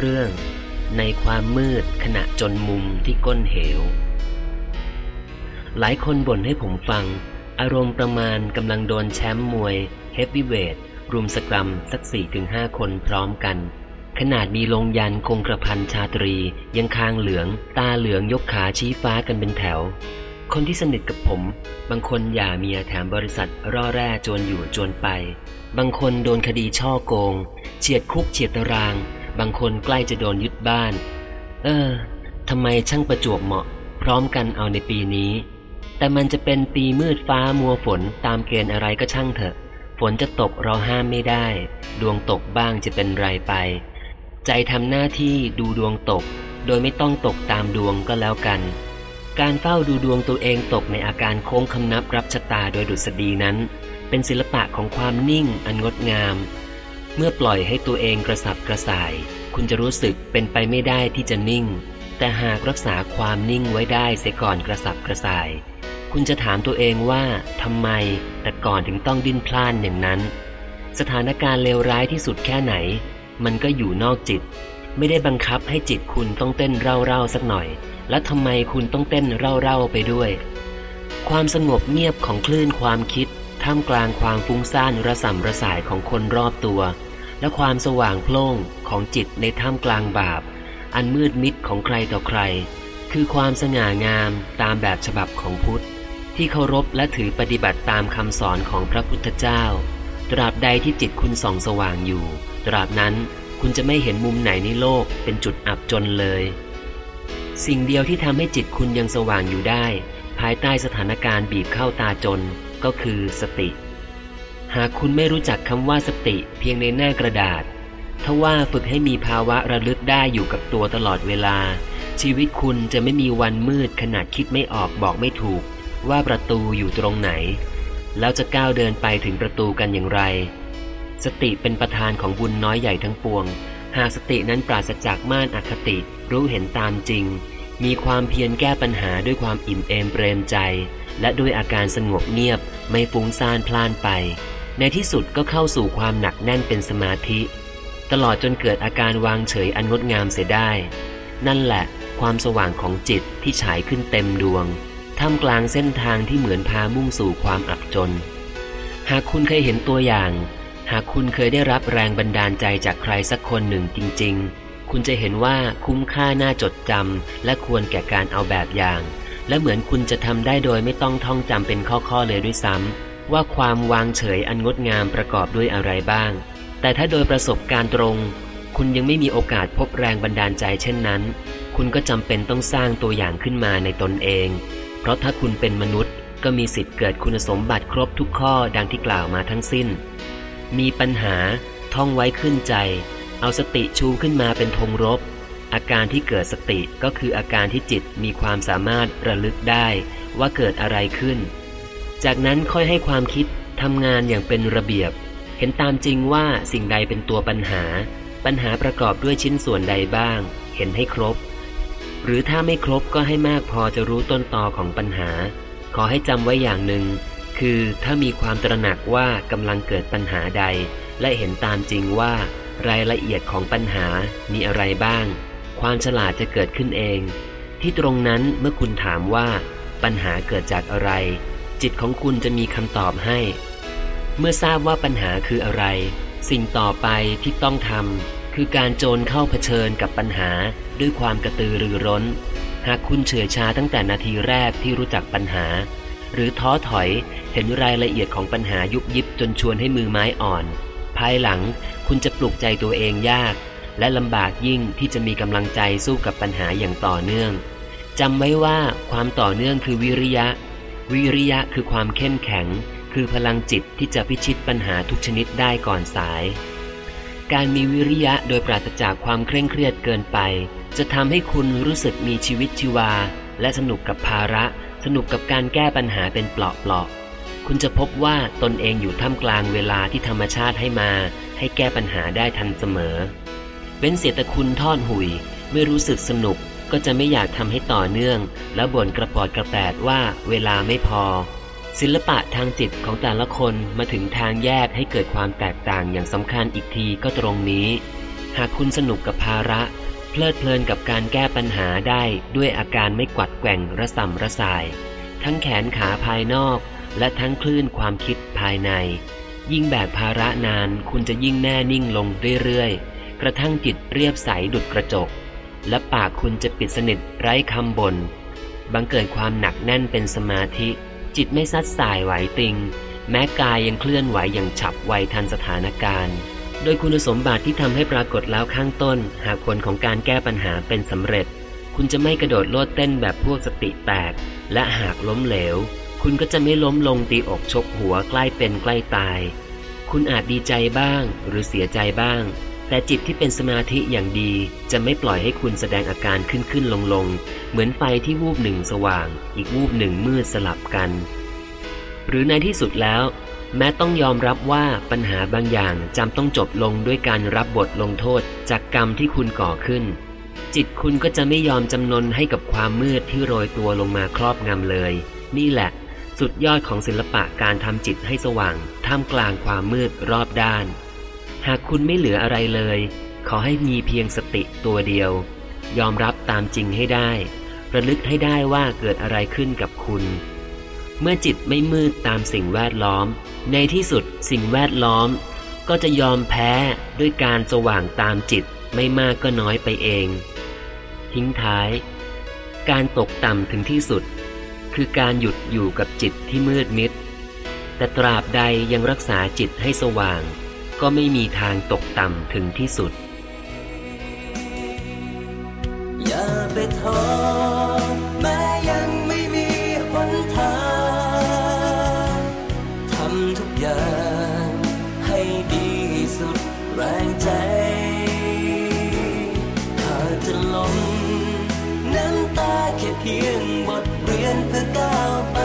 เรื่อง ในความมืดขณะจนมุมที่ก้นเหว หลายคนบ่นให้ผมฟัง อารมณ์ประมาณกำลังโดนแชมป์มวย เฮฟวีเวทรุมสกรัมสักสี่ถึงห้าคนพร้อมกัน ขนาดมีลงยันคงกระพันชาตรี ยังคางเหลือง ตาเหลืองยกขาชี้ฟ้ากันเป็นแถว คนที่สนิทกับผม บางคนหย่าเมียแถมบริษัทร่อแร่จวนอยู่จวนไป บางคนโดนคดีช่อโกง เฉียดคุกเฉียดตาราง บางคนใกล้จะโดนยึดบ้าน เออทำไมช่างประจวบเหมาะ พร้อมกันเอาในปีนี้ แต่มันจะเป็นปีมืดฟ้ามัวฝนตามเกณฑ์อะไรก็ช่างเถอะ ฝนจะตกเราห้ามไม่ได้ ดวงตกบ้างจะเป็นไรไป ใจทำหน้าที่ดูดวงตก โดยไม่ต้องตกตามดวงก็แล้วกัน การเฝ้าดูดวงตัวเองตกในอาการโค้งคำนับรับชะตาโดยดุษฎีนั้น เป็นศิลปะของความนิ่งอันงดงาม เมื่อปล่อยให้ตัวเองกระสับกระส่าย คุณจะรู้สึกเป็นไปไม่ได้ที่จะนิ่ง แต่หากรักษาความนิ่งไว้ได้เสียก่อนกระสับกระส่าย คุณจะถามตัวเองว่าทำไมแต่ก่อนถึงต้องดิ้นพล่านอย่างนั้น สถานการณ์เลวร้ายที่สุดแค่ไหน มันก็อยู่นอกจิต ไม่ได้บังคับให้จิตคุณต้องเต้นเร่าๆสักหน่อย แล้วทำไมคุณต้องเต้นเร่าๆไปด้วย ความสงบเงียบของคลื่นความคิด ท่ามกลางความฟุ้งซ่านระส่ำระสายของคนรอบตัว และความสว่างโพล่งของจิตในท่ามกลางบาป อันมืดมิดของใครต่อใคร คือความสง่างามตามแบบฉบับของพุทธ ที่เคารพและถือปฏิบัติตามคำสอนของพระพุทธเจ้า ตราบใดที่จิตคุณส่องสว่างอยู่ ตราบนั้นคุณจะไม่เห็นมุมไหนในโลกเป็นจุดอับจนเลย สิ่งเดียวที่ทำให้จิตคุณยังสว่างอยู่ได้ ภายใต้สถานการณ์บีบเข้าตาจนก็คือสติ หากคุณไม่รู้จักคำว่าสติเพียงในหน้ากระดาษถ้าว่าฝึกให้มีภาวะระลึกได้อยู่กับตัวตลอดเวลา ชีวิตคุณจะไม่มีวันมืดขนาดคิดไม่ออกบอกไม่ถูก ว่าประตูอยู่ตรงไหน แล้วจะก้าวเดินไปถึงประตูกันอย่างไร สติเป็นประธานของบุญน้อยใหญ่ทั้งปวง หากสตินั้นปราศจากม่านอคติ รู้เห็นตามจริง มีความเพียรแก้ปัญหาด้วยความอิ่มเอมเปรมใจ และด้วยอาการสงบเงียบไม่ฟุ้งซ่านพล่านไป ในที่สุดก็เข้าสู่ความหนักแน่นเป็นสมาธิ ตลอดจนเกิดอาการวางเฉยอันงดงามเสียได้ นั่นแหละ ความสว่างของจิตที่ฉายขึ้นเต็มดวงท่ามกลางเส้นทางที่เหมือนพามุ่งสู่ความอับจน หากคุณเคยเห็นตัวอย่าง หากคุณเคยได้รับแรงบันดาลใจจากใครสักคนหนึ่งจริง ๆ คุณจะเห็นว่าคุ้มค่าน่าจดจำและควรแก่การเอาแบบอย่าง และเหมือนคุณจะทำได้โดยไม่ต้องท่องจำเป็นข้อๆเลยด้วยซ้ำว่าความวางเฉยอันงดงามประกอบด้วยอะไรบ้าง แต่ถ้าโดยประสบการณ์ตรง คุณยังไม่มีโอกาสพบแรงบันดาลใจเช่นนั้น คุณก็จำเป็นต้องสร้างตัวอย่างขึ้นมาในตนเอง เพราะถ้าคุณเป็นมนุษย์ก็มีสิทธิ์เกิดคุณสมบัติครบทุกข้อดังที่กล่าวมาทั้งสิ้น มีปัญหาท่องไว้ขึ้นใจ เอาสติชูขึ้นมาเป็นธงรบ อาการที่เกิดสติก็คืออาการที่จิตมีความสามารถระลึกได้ว่าเกิดอะไรขึ้น จากนั้นค่อยให้ความคิดทำงานอย่างเป็นระเบียบ เห็นตามจริงว่าสิ่งใดเป็นตัวปัญหา ปัญหาประกอบด้วยชิ้นส่วนใดบ้าง เห็นให้ครบ หรือถ้าไม่ครบก็ให้มากพอจะรู้ต้นตอของปัญหา ขอให้จำไว้อย่างหนึ่ง คือถ้ามีความตระหนักว่ากำลังเกิดปัญหาใด และเห็นตามจริงว่ารายละเอียดของปัญหามีอะไรบ้าง ความฉลาดจะเกิดขึ้นเอง ที่ตรงนั้นเมื่อคุณถามว่า ปัญหาเกิดจากอะไร จิตของคุณจะมีคำตอบให้ เมื่อทราบว่าปัญหาคืออะไร สิ่งต่อไปที่ต้องทำคือการโจรเข้าเผชิญกับปัญหาด้วยความกระตือรือร้น หากคุณเฉื่อยชาตั้งแต่นาทีแรกที่รู้จักปัญหา หรือท้อถอยเห็นรายละเอียดของปัญหายุบยิบจนชวนให้มือไม้อ่อน ภายหลังคุณจะปลุกใจตัวเองยาก และลำบากยิ่งที่จะมีกำลังใจสู้กับปัญหาอย่างต่อเนื่องจำไว้ว่าความต่อเนื่องคือวิริยะ วิริยะคือความเข้มแข็ง คือพลังจิตที่จะพิชิตปัญหาทุกชนิดได้ก่อนสาย การมีวิริยะโดยปราศจากความเคร่งเครียดเกินไป จะทำให้คุณรู้สึกมีชีวิตชีวา และสนุกกับภาระ สนุกกับการแก้ปัญหาเป็นเปลาะๆคุณจะพบว่าตนเองอยู่ท่ามกลางเวลาที่ธรรมชาติให้มา ให้แก้ปัญหาได้ทันเสมอ ว้นเสียแต่คุณทอดหุย ไม่รู้สึกสนุกก็จะไม่อยากทำให้ต่อเนื่อง แล้วบ่นกระปอดกระแปดว่าเวลาไม่พอ ศิลปะทางจิตของแต่ละคนมาถึงทางแยกให้เกิดความแตกต่างอย่างสำคัญอีกทีก็ตรงนี้ หากคุณสนุกกับภาระ เพลิดเพลินกับการแก้ปัญหาได้ด้วยอาการไม่กวัดแกว่งระส่ำระสาย ทั้งแขนขาภายนอก และทั้งคลื่นความคิดภายใน ยิ่งแบกภาระนานคุณจะยิ่งแน่นิ่งลงเรื่อยๆ ระทั่งจิตเรียบใสดุดกระจก และปากคุณจะปิดสนิทไร้คำบน่นบังเกิดความหนักแน่นเป็นสมาธิ จิตไม่ซัดสายไหวติง แม้กายยังเคลื่อนไหวอย่างฉับไวทันสถานการณ์ โดยคุณสมบัติที่ทำให้ปรากฏแล้วข้างต้น หากผลของการแก้ปัญหาเป็นสำเร็จ คุณจะไม่กระโดดโลดเต้นแบบพวกสติแตก และหากล้มเหลว คุณก็จะไม่ล้มลงตีอกชกหัวใกล้เป็นใกล้ตาย คุณอาจดีใจบ้างหรือเสียใจบ้าง แต่จิตที่เป็นสมาธิอย่างดีจะไม่ปล่อยให้คุณแสดงอาการขึ้นขึ้นลงลงเหมือนไฟที่วูบหนึ่งสว่าง อีกวูบหนึ่งมืดสลับกัน หรือในที่สุดแล้ว แม้ต้องยอมรับว่าปัญหาบางอย่างจำต้องจบลงด้วยการรับบทลงโทษจากกรรมที่คุณก่อขึ้น จิตคุณก็จะไม่ยอมจำนนให้กับความมืดที่โรยตัวลงมาครอบงำเลย นี่แหละ สุดยอดของศิลปะการทำจิตให้สว่าง ท่ามกลางความมืดรอบด้าน หากคุณไม่เหลืออะไรเลย ขอให้มีเพียงสติตัวเดียว ยอมรับตามจริงให้ได้ ระลึกให้ได้ว่าเกิดอะไรขึ้นกับคุณ เมื่อจิตไม่มืดตามสิ่งแวดล้อม ในที่สุดสิ่งแวดล้อม ก็จะยอมแพ้ด้วยการสว่างตามจิตไม่มากก็น้อยไปเอง ทิ้งท้าย การตกต่ำถึงที่สุด คือการหยุดอยู่กับจิตที่มืดมิด แต่ตราบใดยังรักษาจิตให้สว่าง ก็ไม่มีทางตกต่ำถึงที่สุด อย่าไปท้อแม้ยังไม่มีหนทางทำทุกอย่างให้ดีสุดแรงใจถ้าจะล้มน้ำตาแค่เพียงบทเรียนเพื่อก้าวไป